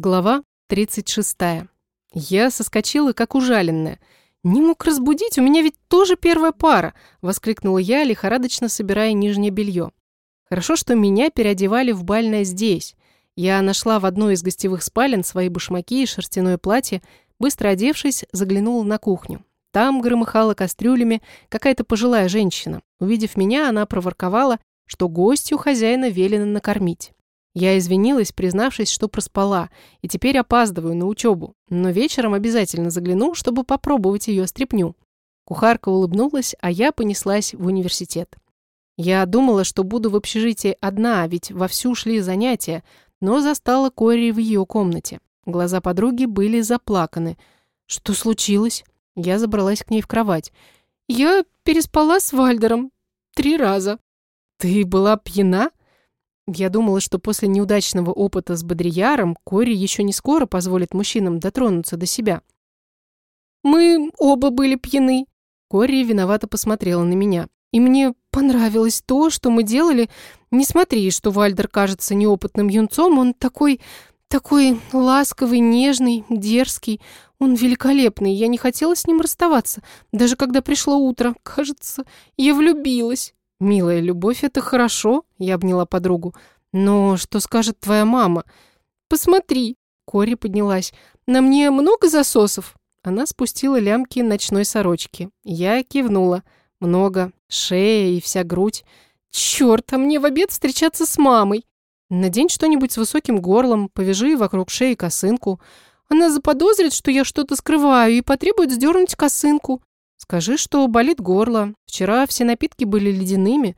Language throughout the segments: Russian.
Глава 36. Я соскочила, как ужаленная. «Не мог разбудить, у меня ведь тоже первая пара!» — воскликнула я, лихорадочно собирая нижнее белье. Хорошо, что меня переодевали в бальное здесь. Я нашла в одной из гостевых спален свои башмаки и шерстяное платье, быстро одевшись, заглянула на кухню. Там громыхала кастрюлями какая-то пожилая женщина. Увидев меня, она проворковала, что гостью хозяина велено накормить. Я извинилась, признавшись, что проспала, и теперь опаздываю на учебу, но вечером обязательно загляну, чтобы попробовать ее стряпню. Кухарка улыбнулась, а я понеслась в университет. Я думала, что буду в общежитии одна, ведь вовсю шли занятия, но застала Кори в ее комнате. Глаза подруги были заплаканы. «Что случилось?» Я забралась к ней в кровать. «Я переспала с Вальдером. Три раза». «Ты была пьяна?» Я думала, что после неудачного опыта с Бодрияром Кори еще не скоро позволит мужчинам дотронуться до себя. «Мы оба были пьяны». Кори виновато посмотрела на меня. «И мне понравилось то, что мы делали. Не смотри, что Вальдер кажется неопытным юнцом. Он такой... такой ласковый, нежный, дерзкий. Он великолепный. Я не хотела с ним расставаться. Даже когда пришло утро. Кажется, я влюбилась». «Милая, любовь — это хорошо», — я обняла подругу. «Но что скажет твоя мама?» «Посмотри», — Кори поднялась. «На мне много засосов?» Она спустила лямки ночной сорочки. Я кивнула. «Много. Шея и вся грудь. Черт, а мне в обед встречаться с мамой!» «Надень что-нибудь с высоким горлом, повяжи вокруг шеи косынку. Она заподозрит, что я что-то скрываю, и потребует сдернуть косынку. Скажи, что болит горло. Вчера все напитки были ледяными.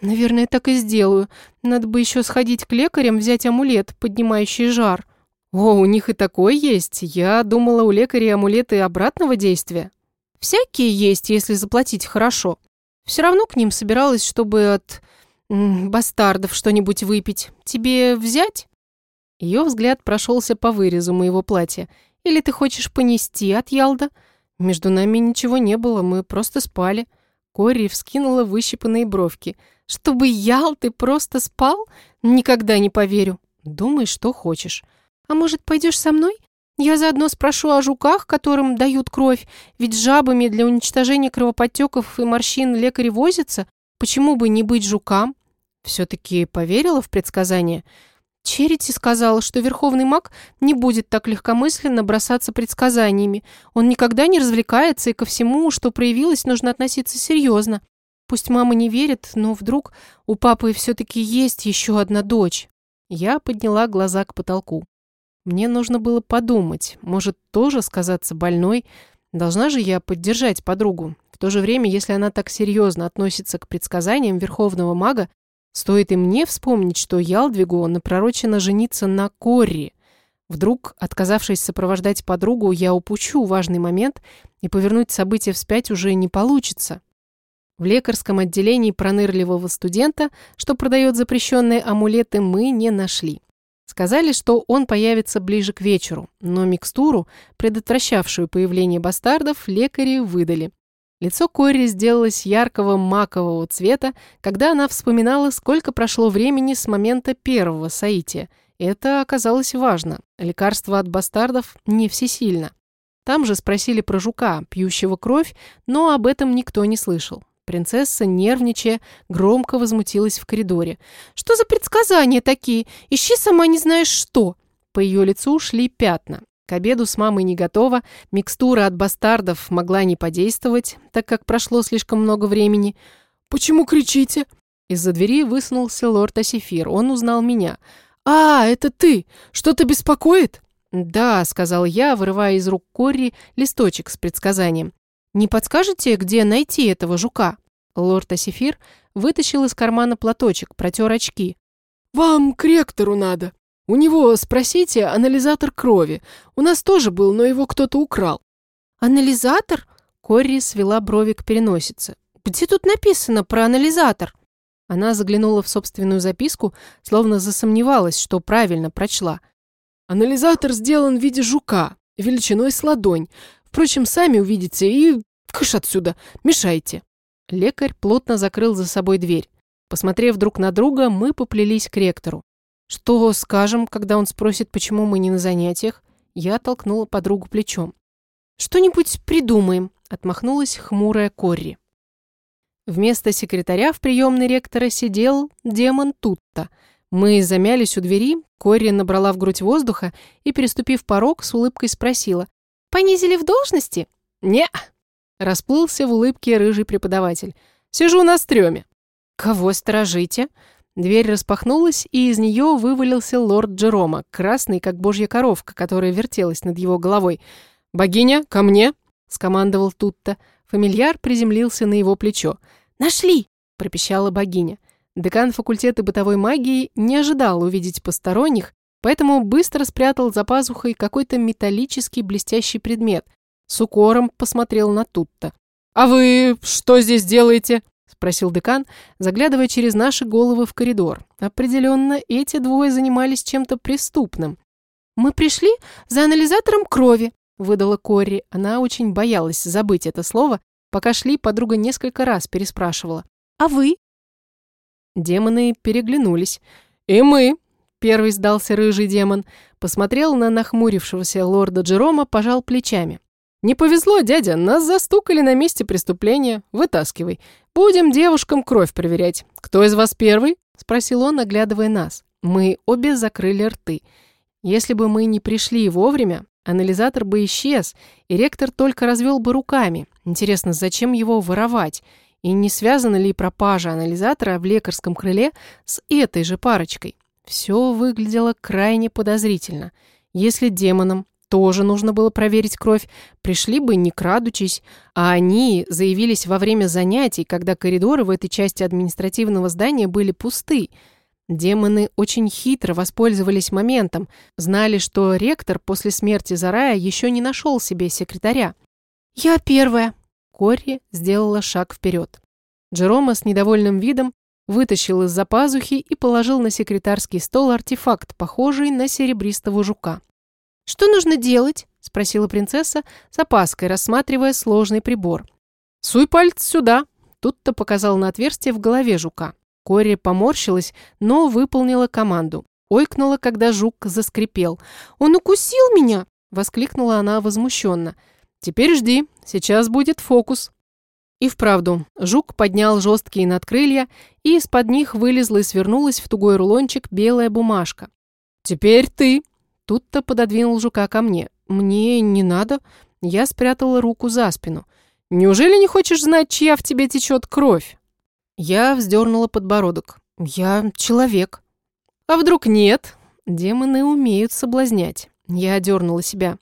Наверное, так и сделаю. Надо бы еще сходить к лекарям, взять амулет, поднимающий жар. О, у них и такой есть. Я думала, у лекарей амулеты обратного действия. Всякие есть, если заплатить хорошо. Все равно к ним собиралась, чтобы от бастардов что-нибудь выпить. Тебе взять? Ее взгляд прошелся по вырезу моего платья. Или ты хочешь понести от Ялда? Между нами ничего не было, мы просто спали. Кори вскинула выщипанные бровки. «Чтобы ял, ты просто спал? Никогда не поверю. Думай, что хочешь. А может, пойдешь со мной? Я заодно спрошу о жуках, которым дают кровь, ведь жабами для уничтожения кровоподтеков и морщин лекари возятся. Почему бы не быть жукам?» Все-таки поверила в предсказание. Черити сказала, что Верховный маг не будет так легкомысленно бросаться предсказаниями. Он никогда не развлекается, и ко всему, что проявилось, нужно относиться серьезно. Пусть мама не верит, но вдруг у папы все-таки есть еще одна дочь. Я подняла глаза к потолку. Мне нужно было подумать, может, тоже сказаться больной. Должна же я поддержать подругу. В то же время, если она так серьезно относится к предсказаниям Верховного мага, Стоит и мне вспомнить, что Ялдвигу напророчено жениться на Корри. Вдруг, отказавшись сопровождать подругу, я упущу важный момент, и повернуть события вспять уже не получится. В лекарском отделении пронырливого студента, что продает запрещенные амулеты, мы не нашли. Сказали, что он появится ближе к вечеру, но микстуру, предотвращавшую появление бастардов, лекари выдали. Лицо Кори сделалось яркого макового цвета, когда она вспоминала, сколько прошло времени с момента первого соития. Это оказалось важно. Лекарство от бастардов не всесильно. Там же спросили про жука, пьющего кровь, но об этом никто не слышал. Принцесса, нервничая, громко возмутилась в коридоре. «Что за предсказания такие? Ищи сама не знаешь что!» По ее лицу шли пятна. Обеду с мамой не готова, микстура от бастардов могла не подействовать, так как прошло слишком много времени. «Почему кричите?» Из-за двери высунулся лорд Асифир. Он узнал меня. «А, это ты! Что-то беспокоит?» «Да», — сказал я, вырывая из рук Корри листочек с предсказанием. «Не подскажете, где найти этого жука?» Лорд Асифир вытащил из кармана платочек, протер очки. «Вам к ректору надо», у него, спросите, анализатор крови. У нас тоже был, но его кто-то украл». «Анализатор?» Корри свела брови к переносице. «Где тут написано про анализатор?» Она заглянула в собственную записку, словно засомневалась, что правильно прочла. «Анализатор сделан в виде жука, величиной с ладонь. Впрочем, сами увидите и... Кыш отсюда, мешайте». Лекарь плотно закрыл за собой дверь. Посмотрев друг на друга, мы поплелись к ректору. «Что скажем, когда он спросит, почему мы не на занятиях?» Я толкнула подругу плечом. «Что-нибудь придумаем», — отмахнулась хмурая Корри. Вместо секретаря в приемной ректора сидел демон Тутта. Мы замялись у двери, Корри набрала в грудь воздуха и, переступив порог, с улыбкой спросила. «Понизили в должности?» «Не!» — расплылся в улыбке рыжий преподаватель. «Сижу на стреме». «Кого сторожите?» Дверь распахнулась, и из нее вывалился лорд Джерома, красный, как божья коровка, которая вертелась над его головой. «Богиня, ко мне!» — скомандовал Тутта. Фамильяр приземлился на его плечо. «Нашли!» — пропищала богиня. Декан факультета бытовой магии не ожидал увидеть посторонних, поэтому быстро спрятал за пазухой какой-то металлический блестящий предмет. С укором посмотрел на Тутта. «А вы что здесь делаете?» Спросил декан, заглядывая через наши головы в коридор. Определенно, эти двое занимались чем-то преступным. «Мы пришли за анализатором крови», — выдала Кори. Она очень боялась забыть это слово. Пока шли, подруга несколько раз переспрашивала. «А вы?» Демоны переглянулись. «И мы», — первый сдался рыжий демон, посмотрел на нахмурившегося лорда Джерома, пожал плечами. «Не повезло, дядя, нас застукали на месте преступления. Вытаскивай. Будем девушкам кровь проверять. Кто из вас первый?» – спросил он, оглядывая нас. Мы обе закрыли рты. Если бы мы не пришли вовремя, анализатор бы исчез, и ректор только развел бы руками. Интересно, зачем его воровать? И не связана ли пропажа анализатора в лекарском крыле с этой же парочкой? Все выглядело крайне подозрительно. Если демонам тоже нужно было проверить кровь, пришли бы не крадучись, а они заявились во время занятий, когда коридоры в этой части административного здания были пусты. Демоны очень хитро воспользовались моментом, знали, что ректор после смерти Зарая еще не нашел себе секретаря. «Я первая!» Корри сделала шаг вперед. Джерома с недовольным видом вытащил из-за пазухи и положил на секретарский стол артефакт, похожий на серебристого жука. «Что нужно делать?» – спросила принцесса с опаской, рассматривая сложный прибор. «Суй палец сюда!» – тут-то показал на отверстие в голове жука. Кори поморщилась, но выполнила команду. Ойкнула, когда жук заскрипел. «Он укусил меня!» – воскликнула она возмущенно. «Теперь жди, сейчас будет фокус». И вправду, жук поднял жесткие надкрылья, и из-под них вылезла и свернулась в тугой рулончик белая бумажка. «Теперь ты!» Тут-то пододвинул жука ко мне. «Мне не надо». Я спрятала руку за спину. «Неужели не хочешь знать, чья в тебе течет кровь?» Я вздернула подбородок. «Я человек». «А вдруг нет?» Демоны умеют соблазнять. Я одернула себя.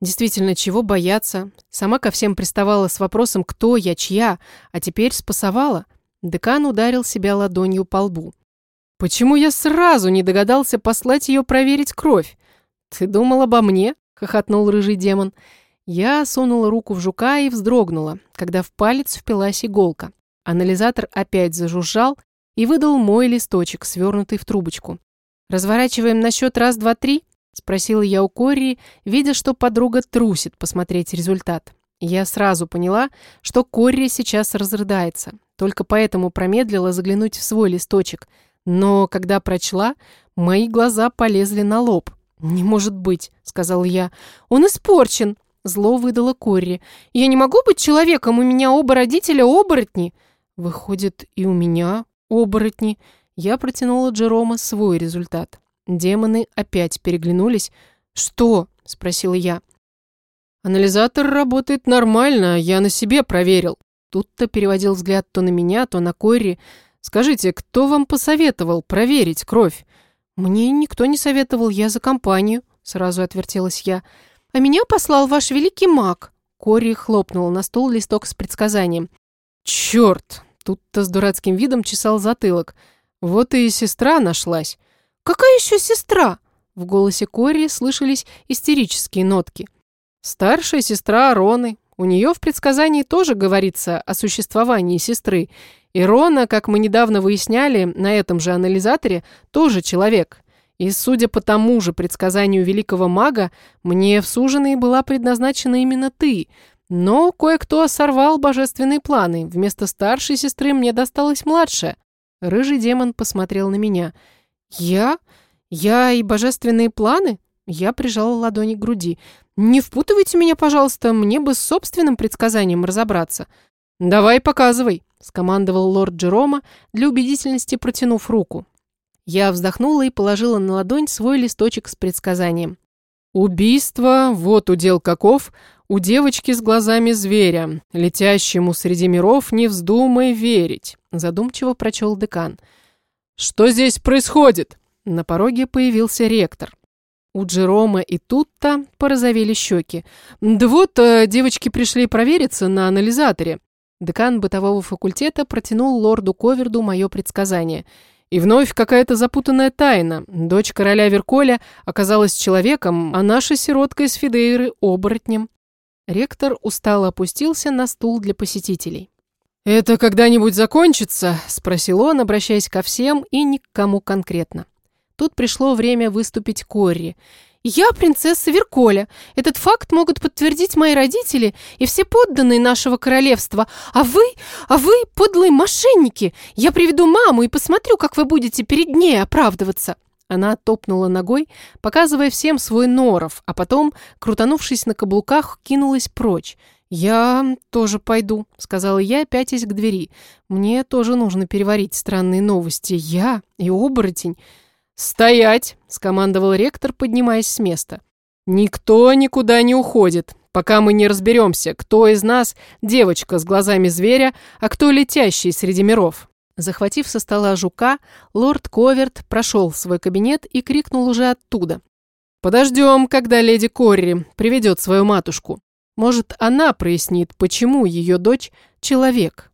Действительно, чего бояться? Сама ко всем приставала с вопросом «кто я, чья?», а теперь спасовала. Декан ударил себя ладонью по лбу. «Почему я сразу не догадался послать ее проверить кровь? «Ты думал обо мне?» — хохотнул рыжий демон. Я сунула руку в жука и вздрогнула, когда в палец впилась иголка. Анализатор опять зажужжал и выдал мой листочек, свернутый в трубочку. «Разворачиваем на счет раз, два, три?» — спросила я у Корри, видя, что подруга трусит посмотреть результат. Я сразу поняла, что Корри сейчас разрыдается, только поэтому промедлила заглянуть в свой листочек. Но когда прочла, мои глаза полезли на лоб. «Не может быть», — сказал я. «Он испорчен», — зло выдала Корри. «Я не могу быть человеком, у меня оба родителя оборотни». «Выходит, и у меня оборотни». Я протянула Джерома свой результат. Демоны опять переглянулись. «Что?» — спросила я. «Анализатор работает нормально, я на себе проверил». Тут-то переводил взгляд то на меня, то на Корри. «Скажите, кто вам посоветовал проверить кровь?» «Мне никто не советовал, я за компанию», — сразу отвертелась я. «А меня послал ваш великий маг». Кори хлопнул на стол листок с предсказанием. «Черт!» — тут-то с дурацким видом чесал затылок. «Вот и сестра нашлась». «Какая еще сестра?» В голосе Кори слышались истерические нотки. «Старшая сестра Ароны. У нее в предсказании тоже говорится о существовании сестры, Ирона, как мы недавно выясняли на этом же анализаторе, тоже человек. И судя по тому же предсказанию великого мага, мне в суженой была предназначена именно ты. Но кое-кто сорвал божественные планы. Вместо старшей сестры мне досталась младшая. Рыжий демон посмотрел на меня. «Я? Я и божественные планы? Я прижала ладони к груди. Не впутывайте меня, пожалуйста, мне бы с собственным предсказанием разобраться. Давай, показывай, скомандовал лорд Джерома, для убедительности протянув руку. Я вздохнула и положила на ладонь свой листочек с предсказанием. «Убийство, вот удел каков, у девочки с глазами зверя, летящему среди миров не вздумай верить», задумчиво прочел декан. «Что здесь происходит?» На пороге появился ректор. У Джерома и Тутта порозовели щеки. «Да вот, э, девочки пришли провериться на анализаторе». Декан бытового факультета протянул лорду Коверду мое предсказание. И вновь какая-то запутанная тайна. Дочь короля Верколя оказалась человеком, а наша сиротка из Фидейры – оборотнем. Ректор устало опустился на стул для посетителей. «Это когда-нибудь закончится?» – спросил он, обращаясь ко всем и ни к кому конкретно. Тут пришло время выступить Корри. «Я принцесса Верколя. Этот факт могут подтвердить мои родители и все подданные нашего королевства. А вы, а вы подлые мошенники. Я приведу маму и посмотрю, как вы будете перед ней оправдываться». Она топнула ногой, показывая всем свой норов, а потом, крутанувшись на каблуках, кинулась прочь. «Я тоже пойду», — сказала я, пятясь к двери. «Мне тоже нужно переварить странные новости. Я и оборотень». «Стоять!» – скомандовал ректор, поднимаясь с места. «Никто никуда не уходит, пока мы не разберемся, кто из нас девочка с глазами зверя, а кто летящий среди миров». Захватив со стола жука, лорд Коверт прошел в свой кабинет и крикнул уже оттуда. «Подождем, когда леди Корри приведет свою матушку. Может, она прояснит, почему ее дочь – человек».